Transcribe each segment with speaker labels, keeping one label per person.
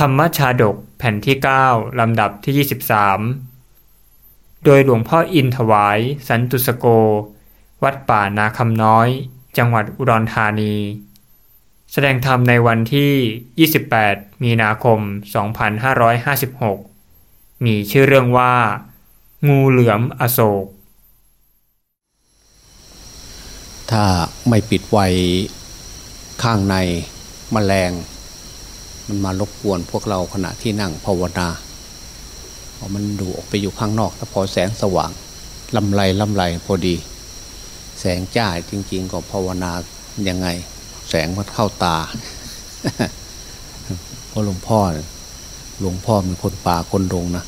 Speaker 1: ธรรมชาดกแผ่นที่ 9 ลำดับที่ 23 โดยหลวงพ่ออินถวาย สันตุสโก วัดป่านาคำน้อย จังหวัดอุดรธานี แสดงธรรมในวันที่ 28 มีนาคม 2556 มีชื่อเรื่องว่า งูเหลือมอโศก
Speaker 2: ถ้าไม่ปิดไว้ข้างในมแมลง มันมารบกวนพวกเราขณะที่นั่งภาวนาพอมันดูออกไปอยู่ข้างนอกถ้าพอแสงสว่างลำไรลำไรพอดี แสงจ้าจริง ๆก็ภาวนายังไง แสงมันเข้าตาเพราะหลวงพ่อหลวงพ่อเป็นคนป่าคนดงนะ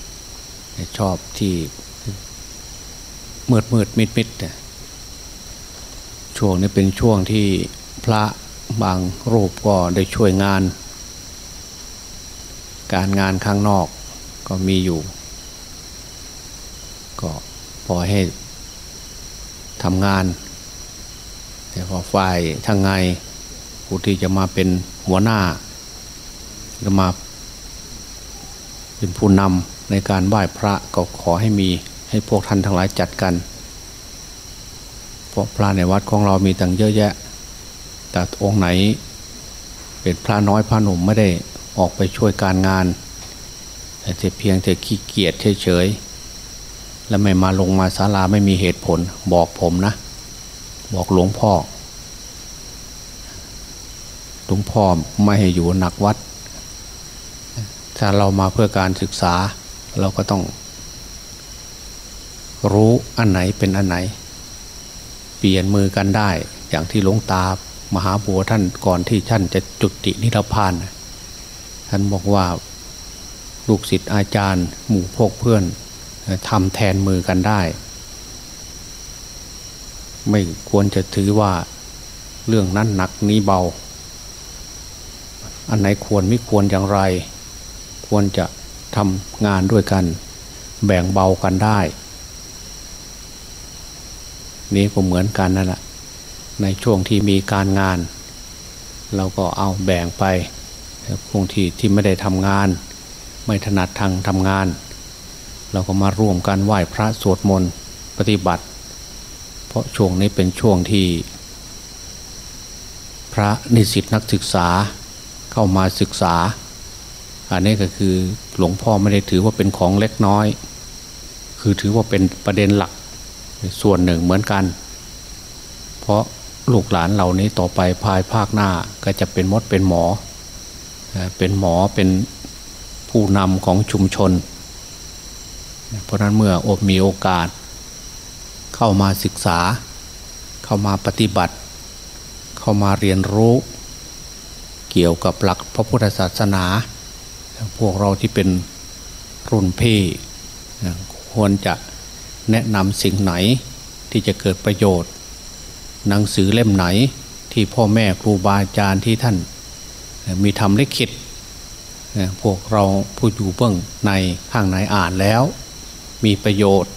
Speaker 2: ชอบที่มืดมืดมิดมิดเนี่ยช่วงนี้เป็นช่วงที่พระบางรูปก็ได้ช่วยงาน การงานข้างนอกก็มีอยู่ ก็พอให้ทำงาน แต่พอฝ่ายทางไงผู้ที่จะมาเป็นหัวหน้าจะมาเป็นผู้นำในการไหว้พระก็ขอให้มีให้พวกท่านทั้งหลายจัดกันเพราะพระในวัดของเรามีตั้งเยอะแยะ แต่องค์ไหน เป็นพระน้อยพระหนุ่มไม่ได้ ออกไปช่วยการงานแต่เพียงแต่ขี้เกียจเฉยๆแล้วไม่มาลงมาศาลาไม่มีเหตุผล บอกผมนะ บอกหลวงพ่อหลวงพ่อไม่ให้อยู่หนักวัด ถ้าเรามาเพื่อการศึกษา เราก็ต้อง รู้อันไหนเป็นอันไหน เปลี่ยนมือกันได้ อย่างที่หลวงตามหาบัวท่านก่อนที่ท่านจะจุตินิพพาน ท่านบอกว่าลูกศิษย์อาจารย์ หมู่พกเพื่อนทำแทนมือกันได้ ไม่ควรจะถือว่าเรื่องนั้นหนักนี้เบา อันไหนควรไม่ควรอย่างไร ควรจะทำงานด้วยกัน แบ่งเบากันได้ นี้ก็เหมือนกันนั่นแหละในช่วงที่มีการงาน เราก็เอาแบ่งไป พวกที่ที่ไม่ได้ทำงาน ไม่ถนัดทางทำงาน เราก็มาร่วมกันไหว้พระสวดมนต์ปฏิบัติ เพราะช่วงนี้เป็นช่วงที่ พระนิสิตนักศึกษาเข้ามาศึกษา อันนี้ก็คือหลวงพ่อไม่ได้ถือว่าเป็นของเล็กน้อย คือถือว่าเป็นประเด็นหลักส่วนหนึ่งเหมือนกัน เพราะลูกหลานเหล่านี้ต่อไปภายภาคหน้าก็จะเป็นมดเป็นหมอ เป็นหมอเป็นผู้นำของชุมชน เพราะนั้นเมื่ออบมีโอกาส เข้ามาศึกษา เข้ามาปฏิบัติ เข้ามาเรียนรู้ เกี่ยวกับหลักพระพุทธศาสนา พวกเราที่เป็นรุ่นพี่ควรจะแนะนำสิ่งไหนที่จะเกิดประโยชน์ หนังสือเล่มไหนที่พ่อแม่ครูบาอาจารย์ที่ท่าน มีทำลิขิตพวกเราผู้อยู่เบื้องในข้างในอ่านแล้ว มีประโยชน์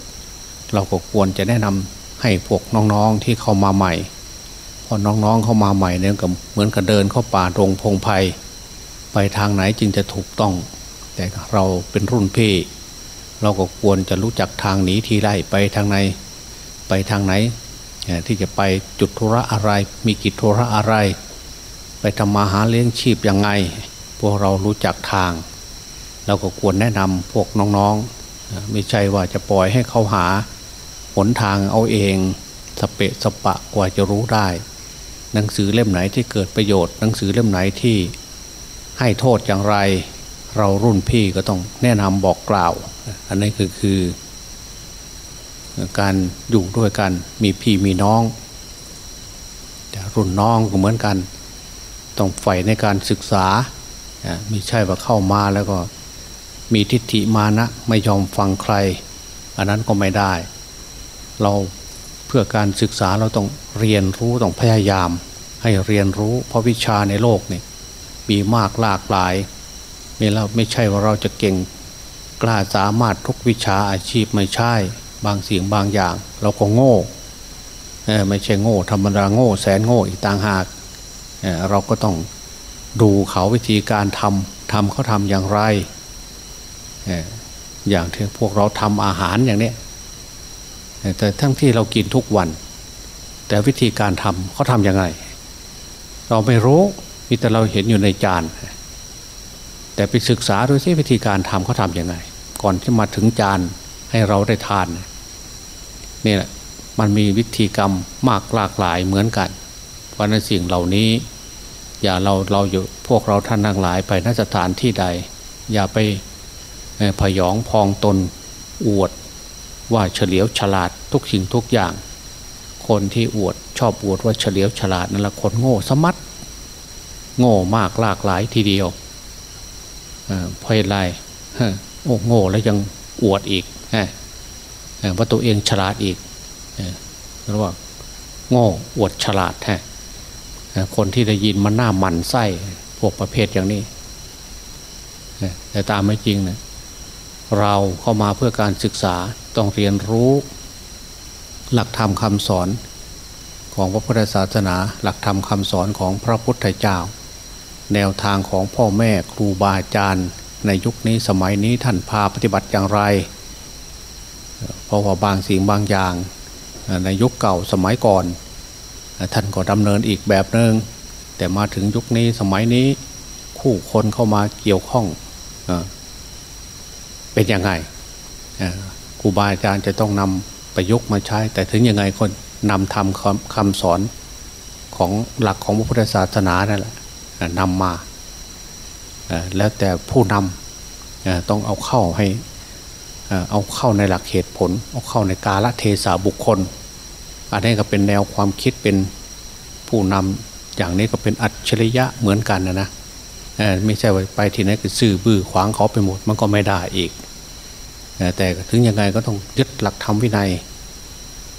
Speaker 2: เราก็ควรจะแนะนำให้พวกน้องๆที่เข้ามาใหม่พอน้องๆเข้ามาใหม่เนี่ยก็เหมือนกับเดินเข้าป่าตรงพงไพ่ไปทางไหนจึงจะถูกต้อง แต่เราเป็นรุ่นพี่เราก็ควรจะรู้จักทางหนีทีไล่ไปทางไหนไปทางไหนที่จะไปจุดธุระอะไร มีกิจธุระอะไร ไปทำมาหาเลี้ยงชีพยังไง พวกเรารู้จักทาง เราก็ควรแนะนำพวกน้องๆ ไม่ใช่ว่าจะปล่อยให้เขาหาหนทางเอาเองสเปะสปะกว่าจะรู้ได้ หนังสือเล่มไหนที่เกิดประโยชน์ หนังสือเล่มไหนที่ให้โทษอย่างไร เรารุ่นพี่ก็ต้องแนะนำบอกกล่าว อันนี้คือคือ การอยู่ด้วยกันมีพี่มีน้องแต่รุ่นน้องก็เหมือนกัน ต้องใฝ่ในการศึกษาไม่ใช่ว่าเข้ามาแล้วก็มีทิฏฐิมานะไม่ยอมฟังใคร อันนั้นก็ไม่ได้ เราเพื่อการศึกษาเราต้องเรียนรู้ต้องพยายาม ให้เรียนรู้เพราะวิชาในโลกนี่มีมากหลากหลายไม่เราไม่ใช่ว่าเราจะเก่งกล้าสามารถทุกวิชาอาชีพไม่ใช่ บางสิ่งบางอย่าง เราก็โง่ไม่ใช่โง่ธรรมดาโง่แสนโง่อีกต่างหาก เราก็ต้องดูเขาวิธีการทำทำเขาทำอย่างไร อย่างที่พวกเราทำอาหารอย่างนี้แต่ทั้งที่เรากินทุกวัน แต่วิธีการทำเขาทำยังไง เราไม่รู้มีแต่เราเห็นอยู่ในจาน แต่ไปศึกษาดูซิวิธีการทำเขาทำยังไง ก่อนที่มาถึงจานให้เราได้ทานนี่แหละมันมีวิธีกรรมมากหลากหลายเหมือนกันเพราะนั้นสิ่งเหล่านี้ อย่าเราเราอยู่พวกเราท่านทั้งหลายไปนสถานที่ใด อย่าไปพยองพองตนอวด ว่าเฉลียวฉลาดทุกสิ่งทุกอย่าง คนที่อวดชอบอวดว่าเฉลียวฉลาดนั่นแหละคนโง่สมัดโง่มากหลากหลายทีเดียวเพราะอะไรโอ้โง่แล้วยังอวดอีกว่าตัวเองฉลาดอีกเรียกว่า โง่อวดฉลาดแท้ คนที่ได้ยินมันหน้ามันไส้พวกประเภทอย่างนี้แต่ตามไม่จริงเนะเราเข้ามาเพื่อการศึกษาต้องเรียนรู้ หลักธรรมคำสอนของพระพุทธศาสนา หลักธรรมคำสอนของพระพุทธเจ้า แนวทางของพ่อแม่ครูบาอาจารย์ในยุคนี้สมัยนี้ท่านพาปฏิบัติอย่างไร เพราะว่าบางสิ่งบางอย่าง ในยุคเก่าสมัยก่อน ท่านก็ดำเนินอีกแบบหนึง่งแต่มาถึงยุคนี้สมัยนี้ คู่คนเข้ามาเกี่ยวข้องเป็นยังไงครูบาอาจารย์จะต้องนำประยุกต์มาใช้ แต่ถึงยังไงคนนำทำคำสอนของหลักของพระพุทธศาสนานั่นแหละนำมาแล้วแต่ผู้นำต้องเอาเข้าให้เอาเข้าในหลักเหตุผล เอาเข้าในกาลเทศะบุคคล อันนี้ก็เป็นแนวความคิดเป็นผู้นำอย่างนี้ก็เป็นอัจฉริยะเหมือนกันนะนะไม่ใช่ว่าไปที่ไหนก็ซื่อบื้อขวางเขาไปหมดมันก็ไม่ได้อีก แต่ถึงยังไงก็ต้องยึดหลักธรรมวินัย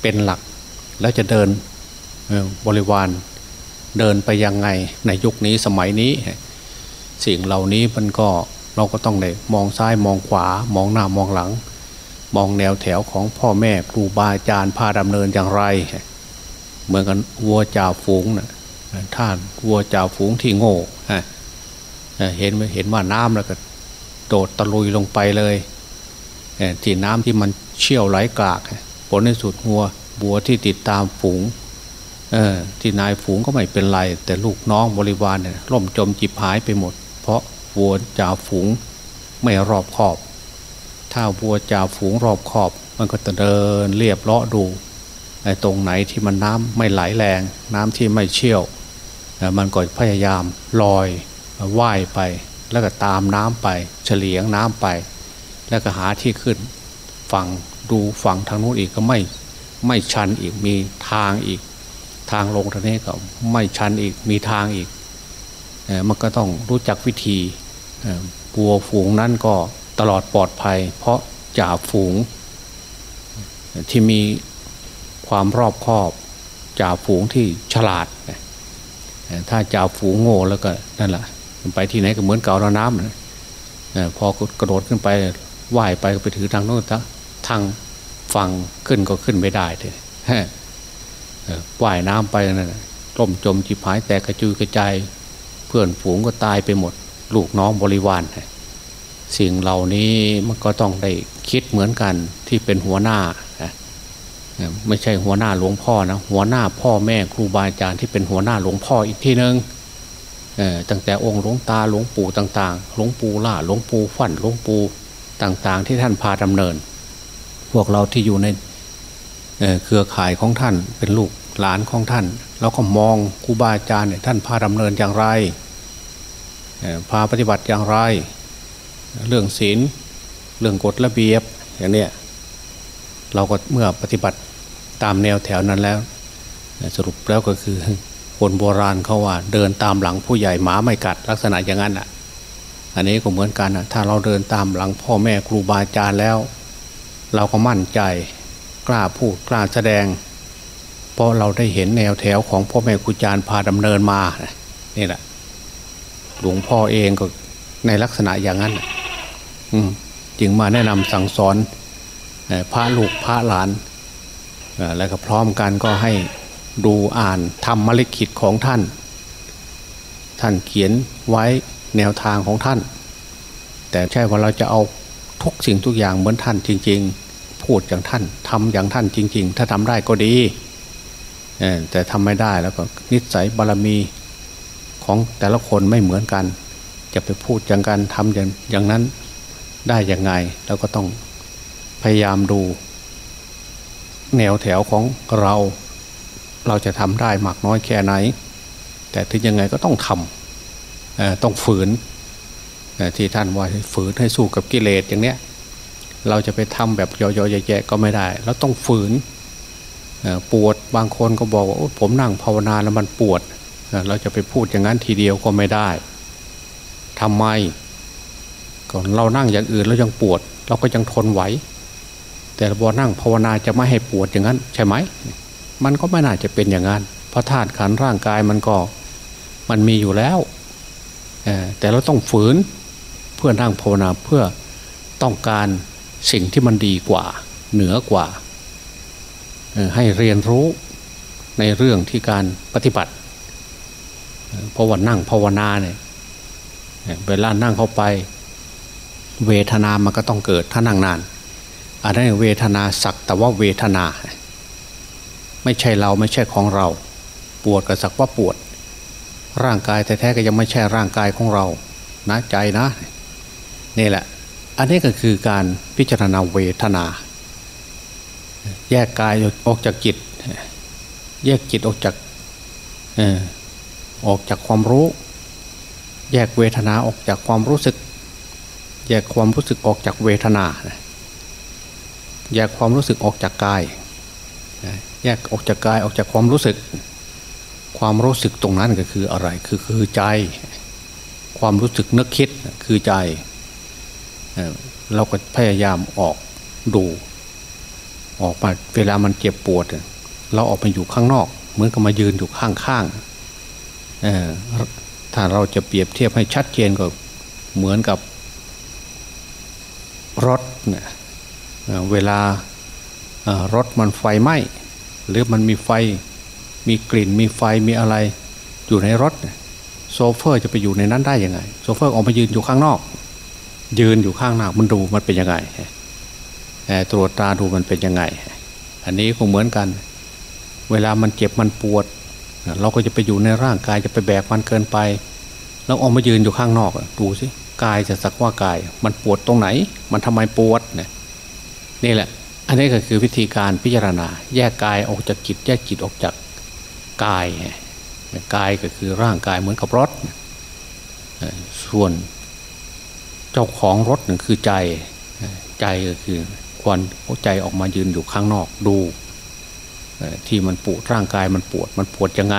Speaker 2: เป็นหลัก แล้วจะเดินบริวารเดินไปยังไงในยุคนี้สมัยนี้ สิ่งเหล่านี้มันก็เราก็ต้องเลยมองซ้ายมองขวามองหน้ามองหลัง มองแนวแถวของพ่อแม่ครูบาอาจารย์พาดำเนินอย่างไร เหมือนกันวัวจ่าฝูงนะท่านวัวจ่าฝูงที่โง่เห็นเห็นว่าน้ำแล้วก็โดดตะลุยลงไปเลยที่น้ำที่มันเชี่ยวไหลกากผลในสุดวัวบัวที่ติดตามฝูงที่นายฝูงก็ไม่เป็นไร แต่ลูกน้องบริวารเนี่ยล่มจมจิบหายไปหมด เพราะวัวจ่าฝูงไม่รอบขอบ ถ้าวัวจ่าฝูงรอบขอบ มันก็จะเดินเรียบเลาะดูไอ้ตรงไหนที่มันน้ำไม่ไหลแรง น้ำที่ไม่เชี่ยว มันก็พยายามลอยว่ายไป แล้วก็ตามน้ำไป เฉลียงน้ำไป แล้วก็หาที่ขึ้นฝั่งดูฝั่งทางนู้นอีกก็ไม่ไม่ชันอีกมีทางอีก ทางลงทางนี้ก็ไม่ชันอีกมีทางอีกมันก็ต้องรู้จักวิธีปัวฝูงนั้นก็ ตลอดปลอดภัย เพราะจ่าฝูง ที่มีความรอบคอบจ่าฝูงที่ฉลาด ถ้าจ่าฝูงโง่แล้วก็นั่นแหละไปที่ไหนก็เหมือนเก่าเราน้ำนะพอกระโดดขึ้นไปว่ายไปก็ไปถือทางโน้นทางฝั่งขึ้นก็ขึ้นไม่ได้เลยว่ายน้ำไปนั่นล่มจมจีบหายแต่กระจุยกระจายเพื่อนฝูงก็ตายไปหมด ลูกน้องบริวาร สิ่งเหล่านี้มันก็ต้องได้คิดเหมือนกันที่เป็นหัวหน้าไม่ใช่หัวหน้าหลวงพ่อนะหัวหน้าพ่อแม่ครูบาอาจารย์ที่เป็นหัวหน้าหลวงพ่ออีกทีหนึ่งตั้งแต่องค์หลวงตาหลวงปู่ต่างๆหลวงปู่ล่าหลวงปู่ฟันหลวงปู่ต่างๆ ที่ท่านพาดำเนิน พวกเราที่อยู่ในเครือข่ายของท่านเป็นลูกหลานของท่านเราก็มองครูบาอาจารย์เนี่ยท่านพาดำเนินอย่างไรพาปฏิบัติอย่างไร เรื่องศีลเรื่องกฎระเบียบอย่างเนี้ยเราก็เมื่อปฏิบัติตามแนวแถวนั้นแล้ว สรุปแล้วก็คือคนโบราณเขาว่า เดินตามหลังผู้ใหญ่หมาไม่กัดลักษณะอย่างนั้นอะ อันนี้ก็เหมือนกันอะถ้าเราเดินตามหลังพ่อแม่ครูบาอาจารย์แล้ว เราก็มั่นใจกล้าพูดกล้าแสดง เพราะเราได้เห็นแนวแถวของพ่อแม่ครูอาจารย์พาดำเนินมานี่แหละหลวงพ่อเองก็ ในลักษณะอย่างนั้นจึงมาแนะนำสั่งสอนพระลูกพระหลานแล้วก็พร้อมกันก็ให้ดูอ่านทำมลิขิตของท่านทท่านเขียนไว้แนวทางของท่าน แต่ใช่ว่าเราจะเอาทุกสิ่งทุกอย่างเหมือนท่านจริง ๆ พูดอย่างท่านทำอย่างท่านจริง ๆ ถ้าทำได้ก็ดีแต่ทำไม่ได้แล้วก็นิสัยบารมีของแต่ละคนไม่เหมือนกัน จะไปพูดอย่างกันทำอย่างอย่างนั้นได้ยังไงเราก็ต้องพยายามดู แนวแถวของเรา เราจะทำได้มากน้อยแค่ไหน แต่ถึงยังไงก็ต้องทำต้องฝืนที่ท่านว่าฝืนให้สู้กับกิเลสอย่างเนี้ยเราจะไปทำแบบย่อๆแย่ๆก็ไม่ได้เราต้องฝืนปวดบางคนก็บอกว่าผมนั่งภาวนาแล้วมันปวด เราจะไปพูดอย่างนั้นทีเดียวก็ไม่ได้ ทำไมก่อนเรานั่งอย่างอื่นเรายังปวด เราก็ยังทนไหว แต่พอนั่งภาวนาจะไม่ให้ปวดอย่างนั้น ใช่ไหม มันก็ไม่น่าจะเป็นอย่างนั้นเพราะธาตุขันร่างกายมันก็มันมีอยู่แล้วแต่เราต้องฝืนเพื่อนั่งภาวนาเพื่อต้องการสิ่งที่มันดีกว่า เหนือกว่า ให้เรียนรู้ในเรื่องที่การปฏิบัติเพราะว่านั่งภาวนาเนี่ย เวลานั่งเข้าไป เวทนามันก็ต้องเกิดถ้านั่งนานอันนั้นเวทนาสักแต่ว่าเวทนา ไม่ใช่เราไม่ใช่ของเรา ปวดก็สักว่าปวด ร่างกายแท้ๆก็ยังไม่ใช่ร่างกายของเรานะใจนะนี่แหละ อันนี้ก็คือการพิจารณาเวทนา แยกกายออกจากจิต แยกจิตออกจากออกจากความรู้ แยกเวทนาออกจากความรู้สึก แยกความรู้สึกออกจากเวทนา แยกความรู้สึกออกจากกาย แยกออกจากกายออกจากความรู้สึก ความรู้สึกตรงนั้นก็คืออะไร คือคือใจ ความรู้สึกนึกคิดคือใจ เราก็พยายามออกดู ออกมาเวลามันเจ็บปวด เราออกมาอยู่ข้างนอก เหมือนกับมายืนอยู่ข้างๆ ถ้าเราจะเปรียบเทียบให้ชัดเจนก็เหมือนกับรถเนี่ยเวลารถมันไฟไหม้หรือมันมีไฟมีกลิ่นมีไฟมีอะไรอยู่ในรถโซเฟอร์จะไปอยู่ในนั้นได้ยังไงโซเฟอร์ออกมายืนอยู่ข้างนอก ยืนอยู่ข้างหน้ามันดูมันเป็นยังไงตรวจตาดูมันเป็นยังไง อันนี้ก็เหมือนกัน เวลามันเจ็บมันปวด เราก็จะไปอยู่ในร่างกายจะไปแบกมันเกินไป แล้วออกมายืนอยู่ข้างนอกดูสิกายจะสักว่ากาย มันปวดตรงไหน มันทำไมปวดเนี่ยนี่แหละ อันนี้ก็คือวิธีการพิจารณา แยกกายออกจากจิตแยกจิตออกจากกายกายก็คือร่างกายเหมือนกับรถ ส่วนเจ้าของรถนึ่งคือใจใจก็คือควรใจออกมายืนอยู่ข้างนอกดู ที่มันปวดร่างกายมันปวดมันปวดยังไง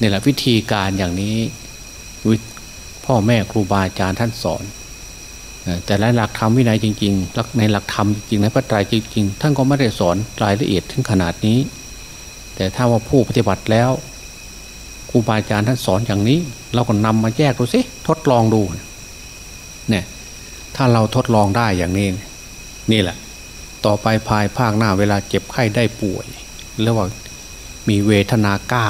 Speaker 2: นี่แหละวิธีการอย่างนี้พ่อแม่ครูบาอาจารย์ท่านสอน แต่ในหลักธรรมวินัยจริงๆในหลักธรรมจริงในพระไตรจริง ๆ ท่านก็ไม่ได้สอนรายละเอียดถึงขนาดนี้ แต่ถ้าว่าผู้ปฏิบัติแล้วครูบาอาจารย์ท่านสอนอย่างนี้ เราก็นำมาแยกดูสิทดลองดูเนี่ยถ้าเราทดลองได้อย่างนี้ นี่แหละ ต่อไปภายภาคหน้าเวลาเจ็บไข้ได้ป่วย เรียกว่ามีเวทนากล้า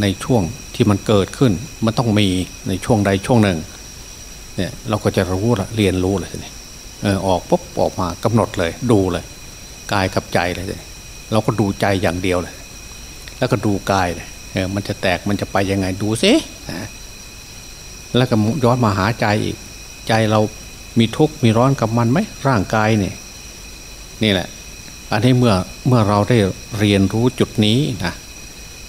Speaker 2: ในช่วงที่มันเกิดขึ้น มันต้องมีในช่วงใดช่วงหนึ่งเนี่ยเราก็จะรู้ละเรียนรู้เลยเนี่ยออกปุ๊บออกมากำหนดเลย ดูเลยกายกับใจเลย เราก็ดูใจอย่างเดียวเลย แล้วก็ดูกายเลยมันจะแตกมันจะไปยังไงดูซิแล้วก็ย้อนมาหาใจอีก ใจเรามีทุกข์มีร้อนกับมันไหมร่างกายเนี่ยนี่แหละ อันนี้เมื่อเมื่อเราได้เรียนรู้จุดนี้นะ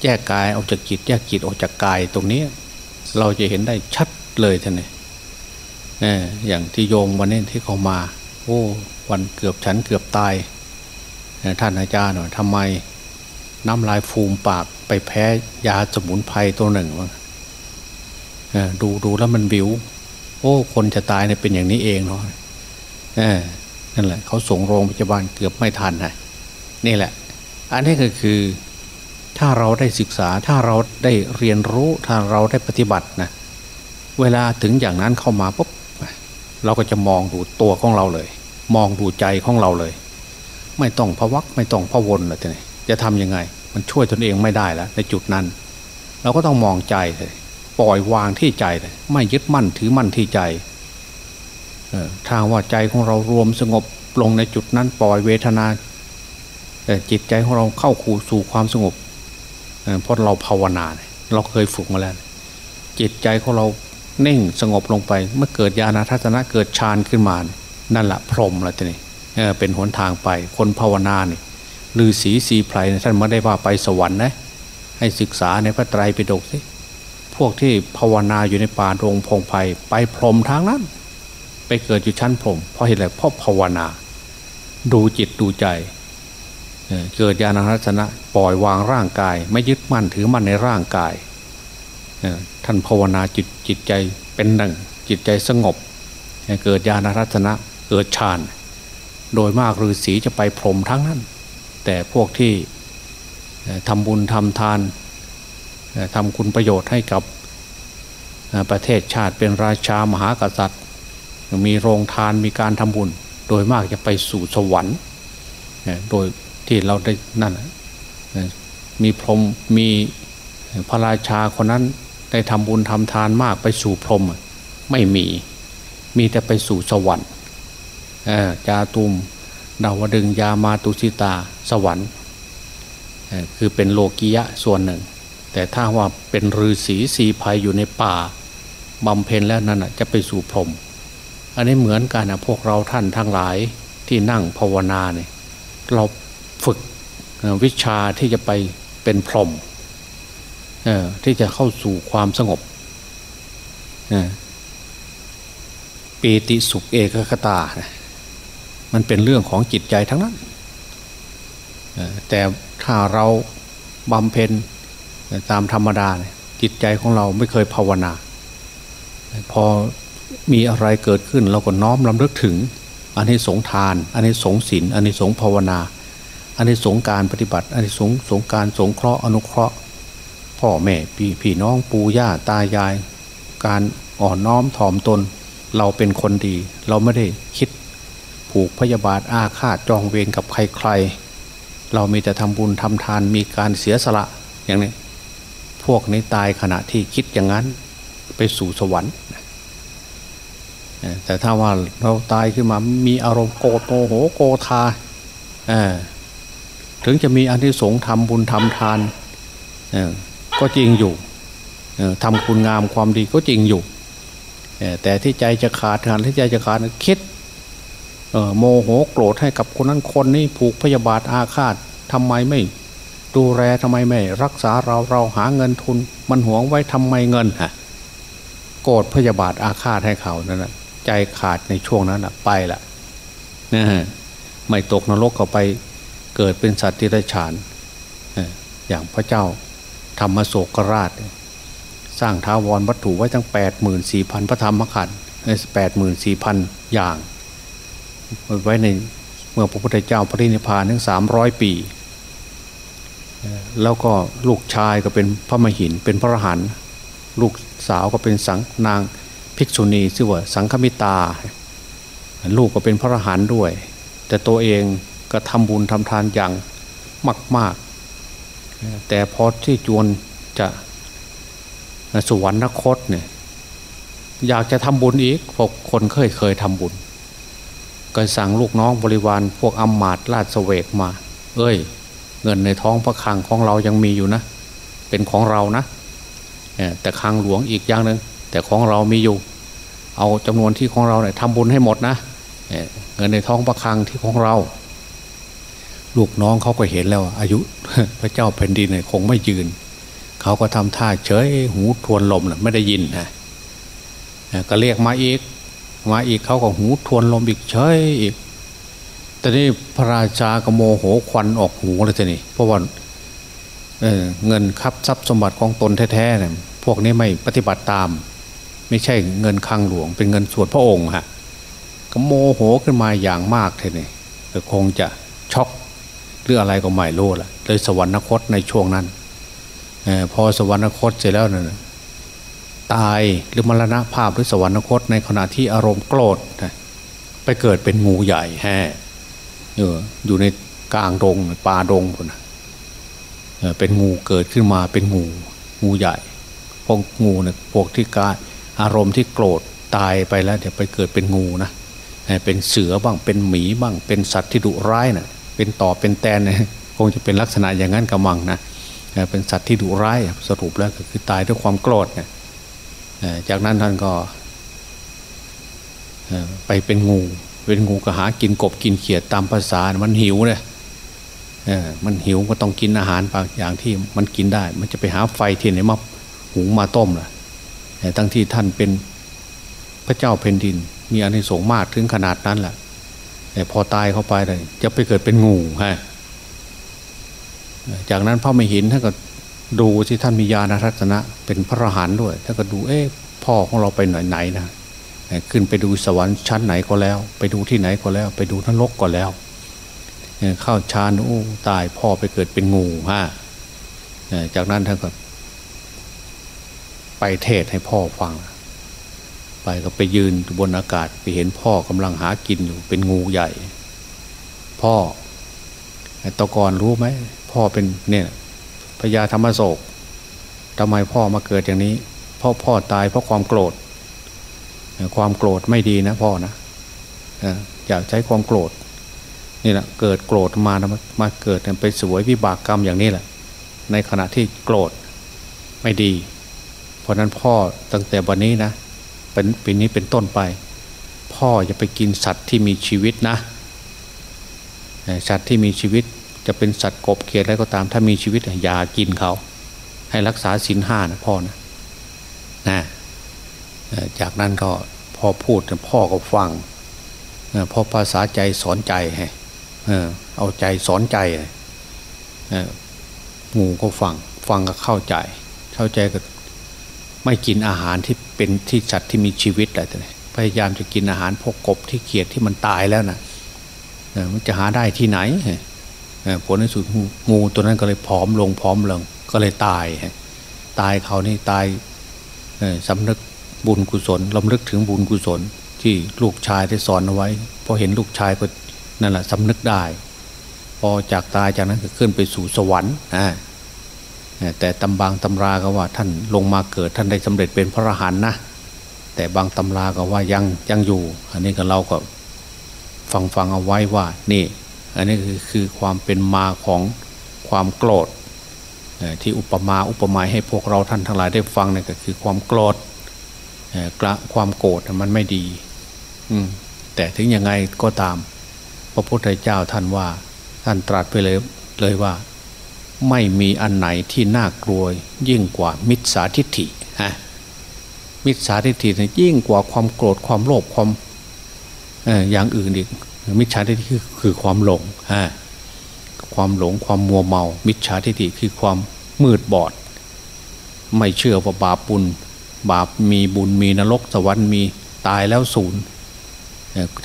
Speaker 2: แยกกายออกจากจิตแยกจิตออกจากกายตรงนี้ เราจะเห็นได้ชัดเลยท่านนี่อย่างที่โยมวันนี้ที่เขามา โอ้วันเกือบฉันเกือบตายท่านอาจารย์หน่อยทำไมน้ำลายฟูมปากไปแพ้ยาสมุนไพรตัวหนึ่งวะดูดูแล้วมันบิว โอ้ คนจะตายเนี่ยเป็นอย่างนี้เองเนาะ นั่นแหละเขาส่งโรงพยาบาลเกือบไม่ทันนะนี่แหละ อันนี้ก็คือถ้าเราได้ศึกษาถ้าเราได้เรียนรู้ถ้าเราได้ปฏิบัตินะเวลาถึงอย่างนั้นเข้ามาปุ๊บเราก็จะมองดูตัวของเราเลย มองดูใจของเราเลย ไม่ต้องพวักไม่ต้องพะวนเลยทีนี้จะทํำยังไง มันช่วยตนเองไม่ได้แล้วในจุดนั้น เราก็ต้องมองใจเลยปล่อยวางที่ใจเลยไม่ยึดมั่นถือมั่นที่ใจ ถ้าว่าใจของเรารวมสงบลงในจุดนั้นปล่อยเวทนาแต่จิตใจของเราเข้าคูสู่ความสงบเพราะเราภาวนา เราเคยฝึกมาแล้ว จิตใจของเราเน่งสงบลงไป เมื่อเกิดญาณทัศนะเกิดฌานขึ้นมา นั่นแหละพรหมละทีนี้เป็นหนทางไป คนภาวนาเนี่ยฤาษีสีไพรท่านไม่ได้ว่าไปสวรรค์นะให้ศึกษาในพระไตรปิฎกสิพวกที่ภาวนาอยู่ในป่าโรงพงไพ่ไปพรมทางนั้น ไปเกิดอยู่ชั้นพรหมเพราะเหตุอะไรเพราะภาวนา ดูจิตดูใจเกิดญาณรัตนะปล่อยวางร่างกาย ไม่ยึดมั่นถือมั่นในร่างกายท่านภาวนาจิตจิตใจเป็นหนึ่งจิตใจสงบ เกิดญาณรัตนะเกิดฌานโดยมากฤาษีจะไปพรมทั้งนั้น แต่พวกที่ทำบุญทำทานทำคุณประโยชน์ให้กับประเทศชาติเป็นราชามหากษัตริย์ มีโรงทานมีการทำบุญ โดยมากจะไปสู่สวรรค์โดยที่เราได้นั่นมีพรหมมีพระราชาคนนั้นได้ทำบุญทำทานมากไปสู่พรหมไม่มีมีแต่ไปสู่สวรรค์จาตุมดาวดึงยามาตุสิตาสวรรค์คือเป็นโลกียะส่วนหนึ่ง แต่ถ้าว่าเป็นฤาษีสีภัยอยู่ในป่าบำเพ็ญแล้วนั่นจะไปสู่พรหม อันนี้เหมือนกันนะพวกเราท่านทั้งหลายที่นั่งภาวนาเนี่ยเราฝึกวิชาที่จะไปเป็นพรหมที่จะเข้าสู่ความสงบปีติสุขเอกคตามันเป็นเรื่องของจิตใจทั้งนั้น แต่ถ้าเราบำเพ็ญตามธรรมดาจิตใจของเราไม่เคยภาวนา พอ มีอะไรเกิดขึ้นเราก็น้อมลำลึกถึง อันนี้สงทาน อันนี้สงศีลอันนี้สงภาวนา อันนี้สงการปฏิบัติ อันนี้สงสงการสงเคราะห์อนุเคราะห์ พ่อแม่พี่พี่น้องปู่ย่าตายาย การอ่อนน้อมถ่อมตน เราเป็นคนดี เราไม่ได้คิดผูกพยาบาทอาฆาตจองเวรกับใครๆ เรามีแต่ทำบุญทำทานมีการเสียสละอย่างนี้พวกนี้ตายขณะที่คิดอย่างนั้นไปสู่สวรรค์ แต่ถ้าว่าเราตายขึ้นมามีอารมณ์โกรธโมโหโกธาถึงจะมีอันที่สงทำบุญทำทานก็จริงอยู่ทำคุณงามความดีก็จริงอยู่ แต่ที่ใจจะขาดงานที่ใจจะขาดคิดโมโหโกรธให้กับคนนั้นคนนี้ผูกพยาบาทอาฆาตทำไมไม่ดูแลทำไมไม่ รักษาเราเราหาเงินทุน มันหวงไว้ทำไมเงินฮะโกรธพยาบาทอาฆาตให้เขานั่นแหละ ใจขาดในช่วงนั้นไปละนะฮะไม่ตกนรกเขาไปเกิดเป็นสัตว์ที่ไรฉานอย่างพระเจ้าธรรมโศกราช สร้างท้าวรวัตถุไว้ตั้งแปดหมื่นสี่พันพระธรรมขันธ์แปดหมื่นสี่พันอย่าง ไว้ในเมื่อพระพุทธเจ้าปรินิพพานทั้งสามร้อยปี แล้วก็ลูกชายก็เป็นพระมหินเป็นพระรหันลูกสาวก็เป็นสังนาง ภิกษุณีชื่อว่าสังฆมิตา ลูกก็เป็นพระอรหันต์ด้วย แต่ตัวเองก็ทำบุญทำทานอย่างมากแต่พอที่จวนจะสวรรคตเนี่ยอยากจะทำบุญอีกพวกคนเคยเคยทำบุญ ก็สั่งลูกน้องบริวารพวกอมมาตราชเวกมา เอ้ย เงินในท้องพระคลังของเรายังมีอยู่นะ เป็นของเรานะแต่คลังหลวงอีกอย่างหนึ่ง แต่ของเรามีอยู่ เอาจำนวนที่ของเราเนี่ยทำบุญให้หมดนะเงินในท้องพระคังที่ของเรา ลูกน้องเขาก็เห็นแล้ว อายุพระเจ้าแผ่นดินเนี่ยคงไม่ยืน เขาก็ทำท่าเฉยหูทวนลมนะไม่ได้ยินนะก็เรียกมาอีก มาอีกเขาก็หูทวนลมอีกเฉยอีกแต่นี่พระราชากโมโหควันออกหูเลยทีนี่เพราะว่าเเงินคับทรัพย์สมบัติของตนแท้ๆเนี่ยพวกนี้ไม่ปฏิบัติตาม ไม่ใช่เงินคังหลวง เป็นเงินส่วนพระองค์ฮะก็โมโหขึ้นมาอย่างมากทีนี่คงจะช็อกหรืออะไรก็ไม่รู้ละเลยสวรรคตในช่วงนั้นอพอสวรรคตเสร็จแล้วนะ่ะตายหรือมรณะภาพหรือสวรรคตในขณะที่อารมณ์โกรธไปเกิดเป็นงูใหญ่แห่อยู่ในกลางดงป่าดงคนเป็นงูเกิดขึ้นมาเป็นงู งูใหญ่พวกงูเนี่ยพวกที่กาย อารมณ์ที่โกรธตายไปแล้วเดี๋ยวไปเกิดเป็นงูนะเป็นเสือบ้างเป็นหมีบ้าง เป็นสัตว์ที่ดุร้ายนะ่ะเป็นต่อเป็นแตนนะคงจะเป็นลักษณะอย่างนั้นกระมังนะเป็นสัตว์ที่ดุร้ายสรุปแล้วก็คือตายด้วยความโกรธนะจากนั้นท่านก็ไปเป็นงู เป็นงูก็หากินกบกินเขียดตามภาษา มันหิวเลยมันหิวก็ต้องกินอาหารบางอย่างที่มันกินได้ มันจะไปหาไฟที่ไหนมาหุงมาต้มล่ะ ต่ทั้งที่ท่านเป็นพระเจ้าแผ่นดิน มีอานิสงส์มากถึงขนาดนั้นแหละแต่พอตายเข้าไปเลยจะไปเกิดเป็นงูฮะจากนั้นพระไม่หินท่านก็ดูที่ท่านมีญาณรัตนะ เป็นพระอรหันต์ด้วยท่านก็ดูเอ๊ะพ่อของเราไปไหนไหนนะขึ้นไปดูสวรรค์ชั้นไหนก็แล้ว ไปดูที่ไหนก็แล้ว ไปดูนรกก็แล้วเข้าฌานโอ้ตายพ่อไปเกิดเป็นงูฮะจากนั้นท่านก็ ไปเทศให้พ่อฟัง ไปก็ไปยืนบนอากาศไปเห็นพ่อกำลังหากินอยู่เป็นงูใหญ่ พ่อตะกอนรู้ไหมพ่อเป็นเนี่ยพญาธรรมโศกทำไมพ่อมาเกิดอย่างนี้พ่อพ่อตายเพราะความโกรธ ความโกรธไม่ดีนะพ่อนะอยากใช้ความโกรธนี่แหละเกิดโกรธมามาเกิดไปสวยวิบากกรรมอย่างนี้แหละ ในขณะที่โกรธไม่ดี ราะนั้นพ่อตั้งแต่วันนี้นะเป็นปีนี้เป็นต้นไป พ่อจะไปกินสัตว์ที่มีชีวิตนะสัตว์ที่มีชีวิตจะเป็นสัตว์กบเขียดอะไรก็ตาม ถ้ามีชีวิตอย่ากินเขา ให้รักษาศีลห้านะพ่อนะนะจากนั้นก็พ่อพูดพ่อก็ฟังพอภาษาใจสอนใจเอาใจสอนใจงูก็ฟังฟังก็เข้าใจ เข้าใจก็ ไม่กินอาหารที่เป็นที่สัตว์ที่มีชีวิตอะไรพยายามจะกินอาหารพวกกบที่เขียดที่มันตายแล้วนะมันจะหาได้ที่ไหนผลในสุดงูตัวนั้นก็เลยผอมลงผอมลงก็เลยตายตายเขานี่ตายสำนึกบุญกุศลลำลึกถึงบุญกุศลที่ลูกชายได้สอนเอาไว้พอเห็นลูกชายก็นั่นแหละสำนึกได้ พอจากตายจากนั้นก็ขึ้นไปสู่สวรรค์ แต่ตำบางตำราก็ว่าท่านลงมาเกิดท่านได้สำเร็จเป็นพระอรหันต์นะแต่บางตำราก็ว่ายังยังอยู่ อันนี้ก็เราก็ฟังฟังเอาไว้ว่านี่ อันนี้คือคือความเป็นมาของความโกรธที่อุปมาอุปไมยให้พวกเราท่านทั้งหลายได้ฟังนี่ก็คือความโกรธกระความโกรธมันไม่ดี อืแต่ถึงยังไงก็ตาม พระพุทธเจ้าท่านว่า ท่านตรัสไปเลยเลยว่า ไม่มีอันไหนที่น่ากลัวยิ่งกว่ามิจฉาทิฏฐิฮะมิจฉาทิฏฐิเนี่ยยิ่งกว่าความโกรธความโลภความอย่างอื่นอีกมิจฉาทิฏฐิคือคือความหลงฮะความหลงความมัวเมา มิจฉาทิฏฐิคือความมืดบอด ไม่เชื่อว่าบาปบุญ บาปมีบุญมีนรกสวรรค์มีตายแล้วศูนย์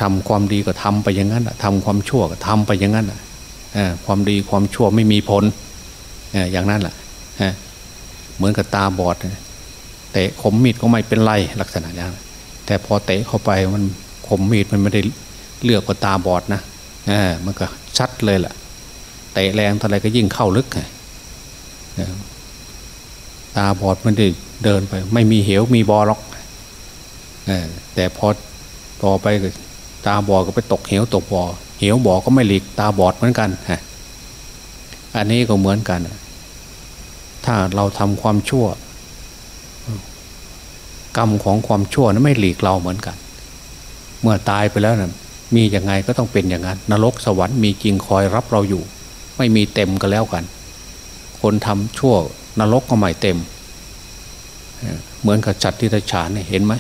Speaker 2: ทำความดีก็ทำไปอย่างนั้นทำความชั่วก็ทำไปอย่างนั้นความดีความชั่วไม่มีผล อย่างนั้นแหละเหมือนกับตาบอดเตะขมมีดก็ไม่เป็นไรลักษณะอย่างแต่พอเตะเข้าไปมันขมมีดมันไม่ได้เลือกกับตาบอดนะมันก็ชัดเลยแหละเตะแรงเท่าไรก็ยิ่งเข้าลึกตาบอดมันได้เดินไป ไม่มีเหวมีบอล็อกแต่พอต่อไปตาบอดก็ไปตกเหวตกบอ่อเหวบ่อก็ไม่หลีกตาบอดเหมือนกันอันนี้ก็เหมือนกัน ถ้าเราทำความชั่ว กรรมของความชั่วนั้นไม่หลีกเราเหมือนกัน เมื่อตายไปแล้วนะ่ะมีย่างไงก็ต้องเป็นอย่างนั้น นรกสวรรค์มีจริงคอยรับเราอยู่ ไม่มีเต็มก็แล้วกัน คนทำชั่วนรกก็ไม่เต็ม เหมือนกับจัดที่ตฉานเห็นไหม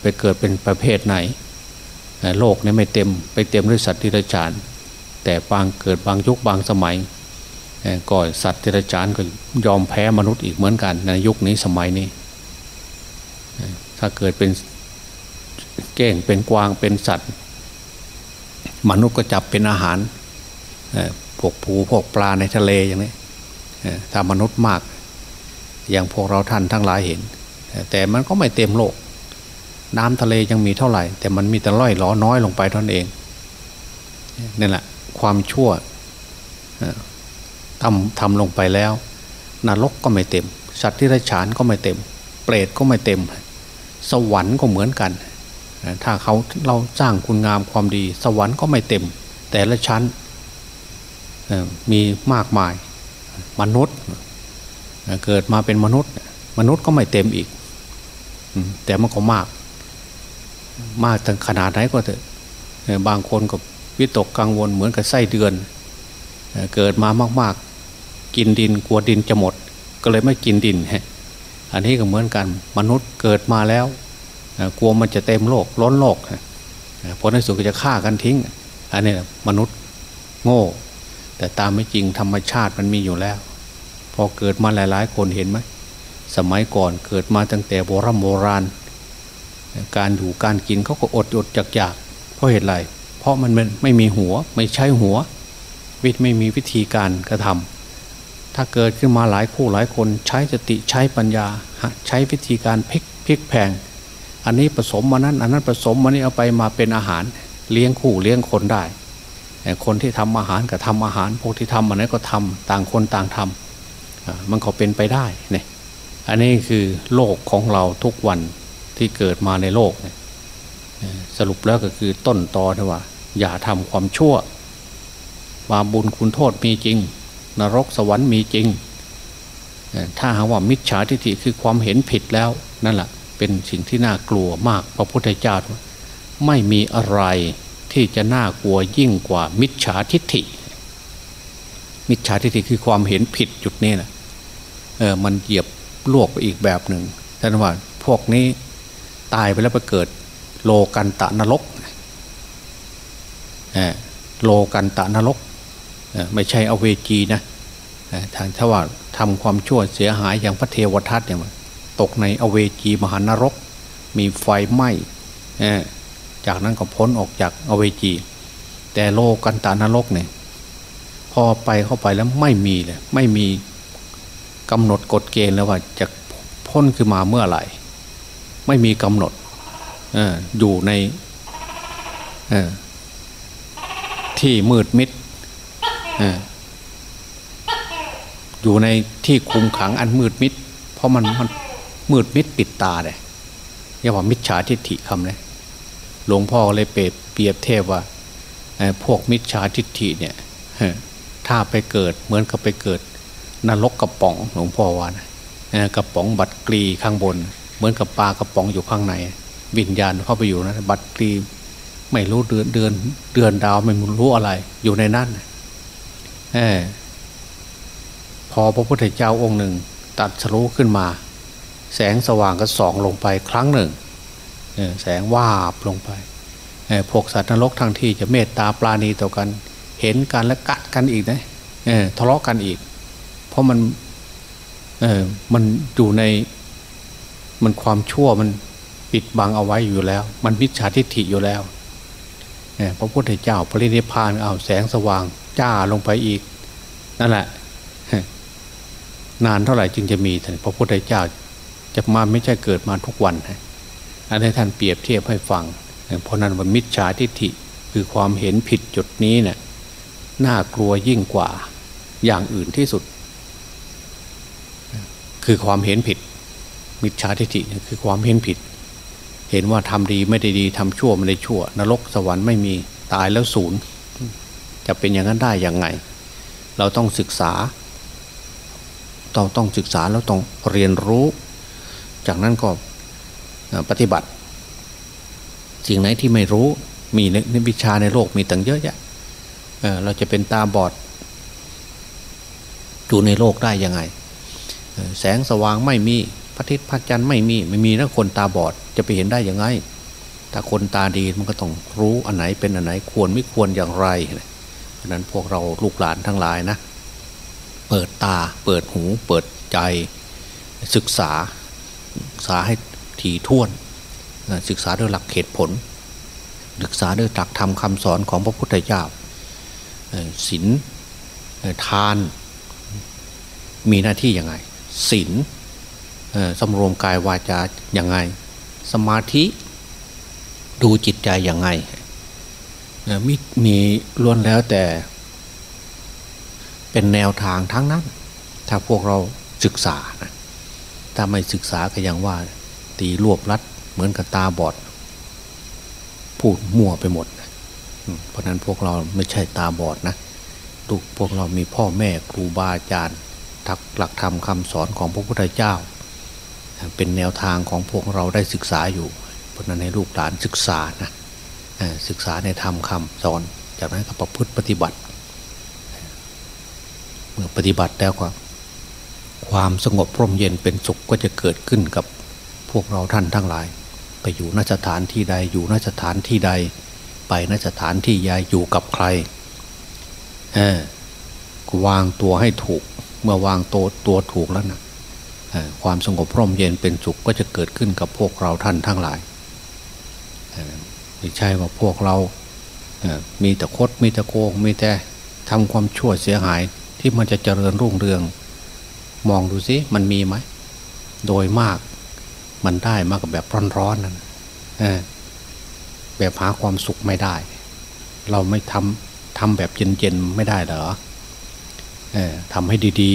Speaker 2: ไปเกิดเป็นประเภทไหน โลกนี้ไม่เต็มไปเต็มด้วยสัตว์ที่ระจาน แต่บางเกิดบางยุคบางสมัย ก่อนสัตว์ที่ระจานก็ยอมแพ้มนุษย์อีกเหมือนกันในยุคนี้สมัยนี้ ถ้าเกิดเป็นเก้งเป็นกวางเป็นสัตว์ มนุษย์ก็จับเป็นอาหารพวกผูพวกปลาในทะเลอย่างนี้ถ้ามนุษย์มาก อย่างพวกเราท่านทั้งหลายเห็น แต่มันก็ไม่เต็มโลก น้ำทะเลยังมีเท่าไหร่ แต่มันมีแต่ล่อยล้อน้อยลงไปเท่านั้นเองนี่แหละความชั่ว ทำทำลงไปแล้วนรกก็ไม่เต็ม สัตว์ที่ไรฉานก็ไม่เต็ม เปรตก็ไม่เต็ม สวรรค์ก็เหมือนกัน ถ้าเขาเราสร้างคุณงามความดี สวรรค์ก็ไม่เต็ม แต่ละชั้นมีมากมายมนุษย์ เกิดมาเป็นมนุษย์ มนุษย์ก็ไม่เต็มอีก แต่มันก็มาก มากถึงขนาดไหนก็เถอะบางคนก็วิตกกังวลเหมือนกับไส้เดือน เกิดมามากๆ กินดินกลัวดินจะหมด ก็เลยไม่กินดินฮะอันนี้ก็เหมือนกันมนุษย์เกิดมาแล้วกลัวมันจะเต็มโลกล้นโลกผลในสุดก็จะฆ่ากันทิ้ง อันนี้มนุษย์โง่ แต่ตามไม่จริงธรรมชาติมันมีอยู่แล้ว พอเกิดมาหลาย ๆ คนเห็นไหมสมัยก่อนเกิดมาตั้งแต่โบรโบราณ การอยู่การกินเขาก็อดอดจากอยากเพราะเหตุไร เพราะมันไม่มีหัวไม่ใช่หัว วิทไม่มีวิธีการกระทำ ถ้าเกิดขึ้นมาหลายคู่หลายคนใช้สติใช้ปัญญา ใช้วิธีการพลิกพลิกแพง อันนี้ผสมมานั้น อันนั้นผสมมานี้เอาไปมาเป็นอาหารเลี้ยงคู่เลี้ยงคนได้ คนที่ทำอาหารก็ทำอาหาร พวกที่ทำอันนั้นก็ทำต่างคนต่างทำมันก็เป็นไปได้เนี่ยอันนี้คือโลกของเราทุกวันที่เกิดมาในโลกเนี่ยสรุปแล้วก็คือต้นตอที่ว่า อย่าทำความชั่วว่าบุญคุณโทษมีจริง นรกสวรรค์มีจริง ถ้าหาว่ามิจฉาทิฏฐิคือความเห็นผิดแล้วนั่นแหละเป็นสิ่งที่น่ากลัวมากพระพุทธเจ้าไม่มีอะไรที่จะน่ากลัวยิ่งกว่ามิจฉาทิฏฐิ มิจฉาทิฏฐิคือความเห็นผิดจุดนี้แหละเออมันเหยียบลวกไปอีกแบบหนึ่งท่านว่าพวกนี้ตายไปแล้วไปเกิดโลกันตะนรกโลกันตะนรก ไม่ใช่อเวจีนะทางถ้าว่าทำความชั่วเสียหายอย่างพระเทวทัตอย่างตกในอเวจีมหานรก มีไฟไหม้จากนั้นก็พ้นออกจากอเวจี แต่โลกันตานรกเนี่ยพอไปเข้าไปแล้วไม่มีเลยไม่มีกำหนดกฎเกณฑ์แล้วว่าจะพ้นขึ้นมาเมื่อไหร่ ไม่มีกำหนดออยู่ในที่มืดมิด อยู่ในที่คุมขังอันมืดมิด เพราะมันมันมืดมิดปิดตาเลยเรียกว่ามิจฉาทิฏฐิคำเลยหลวงพ่อเลยเปรียบเปรียบเทพว่าพวกมิจฉาทิฏฐิเนี่ยถ้าไปเกิดเหมือนกับไปเกิด นรกกระป๋องหลวงพ่อว่านะกระป๋องบัดกรีข้างบน เหมือนกับปลากระป๋องอยู่ข้างใน วิญญาณเข้าไปอยู่นะบัดกรีไม่รู้เดือนเดือนเดือนดาวไม่รู้อะไรอยู่ในนั้นอ พอพระพุทธเจ้าองค์หนึ่งตัดสรู้ขึ้นมา แสงสว่างก็ส่องลงไปครั้งหนึ่งแสงวาบลงไปพวกสัตว์นรกทั้งที่จะเมตตาปราณีต่อกัน เห็นกันและกัดกันอีกนะทะเลาะกันอีก เพราะมันมันอยู่ในมันความชั่วมันปิดบังเอาไว้อยู่แล้ว มันมิจฉาทิฏฐิอยู่แล้วพระพุทธเจ้าพระนิพพานเอาแสงสว่าง จ้าลงไปอีก นั่นแหละ นานเท่าไหร่จึงจะมีท่านพระพุทธเจ้าจะมาไม่ใช่เกิดมาทุกวันอันนี้ท่านเปรียบเทียบให้ฟัง เพราะนั้นว่ามิจฉาทิฏฐิคือความเห็นผิดจุดนี้เนะี่ยน่ากลัวยิ่งกว่าอย่างอื่นที่สุด คือความเห็นผิด มิจฉาทิฏฐิคือความเห็นผิด เห็นว่าทำดีไม่ได้ดีทำชั่วไม่ได้ชั่ว นรกสวรรค์ไม่มีตายแล้วศูนย์ จะเป็นอย่างนั้นได้อย่างไง เราต้องศึกษาต้องต้องศึกษาแล้วต้องเรียนรู้ จากนั้นก็ปฏิบัติ สิ่งไหนที่ไม่รู้มีในวิชาในโลกมีตั้งเยอะแยะเเราจะเป็นตาบอดอยู่ในโลกได้ยังไง แสงสว่างไม่มีพระอาทิตย์พระจันทร์ไม่มีไม่มีนะคนตาบอดจะไปเห็นได้ยังไง ถ้าคนตาดีมันก็ต้องรู้อันไหนเป็นอันไหนควรไม่ควรอย่างไร เพราะนั้นพวกเราลูกหลานทั้งหลายนะ เปิดตาเปิดหูเปิดใจศึกษาศึกษาให้ถี่ถ้วน ศึกษาด้วยหลักเหตุผล ศึกษาด้วยหลักธรรมคำสอนของพระพุทธเจ้าศีลทานมีหน้าที่ยังไงศีลสำรวมกายวาจาอย่างไง สมาธิดูจิตใจอย่างไง มีมีล้วนแล้วแต่ เป็นแนวทางทั้งนั้น ถ้าพวกเราศึกษานะถ้าไม่ศึกษาก็ยังว่า ตีรวบรัดเหมือนกับตาบอด พูดมั่วไปหมดเพราะนั้นพวกเราไม่ใช่ตาบอดนะทุกพวกเรามีพ่อแม่ครูบาอาจารย์ทักหลักธรรมคำสอนของพระพุทธเจ้า เป็นแนวทางของพวกเราได้ศึกษาอยู่ เพราะนั้นให้ลูกหลานศึกษานะ ศึกษาในธรรมคำสอน จากนั้นก็ประพฤติปฏิบัติ เมื่อปฏิบัติแล้วก็ความสงบร่มเย็นเป็นสุขก็จะเกิดขึ้นกับพวกเราท่านทั้งหลาย ไปอยู่นสถานที่ใดอยู่นสถานที่ใด ไปนสถานที่ใดอยู่กับใครเออวางตัวให้ถูก เมื่อวางตัวตัวถูกแล้วนะความสงบร่มเย็นเป็นสุขก็จะเกิดขึ้นกับพวกเราท่านทั้งหลาย ไม่ใช่ว่าพวกเรามีแต่คดมีแต่โกงมีแต่ทำความชั่วเสียหายที่มันจะเจริญรุ่งเรือง มองดูสิมันมีไหม โดยมากมันได้มากกับแบบร้อนๆนั่นแบบหาความสุขไม่ได้ เราไม่ทำทำแบบเย็นๆไม่ได้เหรอทำให้ดี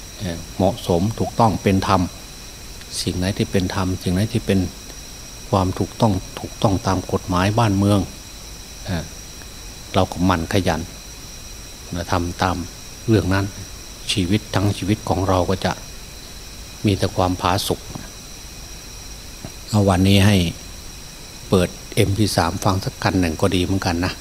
Speaker 2: ๆเหมาะสมถูกต้องเป็นธรรม สิ่งไหนที่เป็นธรรม สิ่งไหนที่เป็น ความถูกต้องถูกต้องตามกฎหมายบ้านเมือง เราก็มันขยันทำตามเรื่องนั้นชีวิตทั้งชีวิตของเราก็จะมีแต่ความผาสุกเอาวันนี้ให้เปิด MP3 ฟังสักกันหนึ่งก็ดีเหมือนกันนะ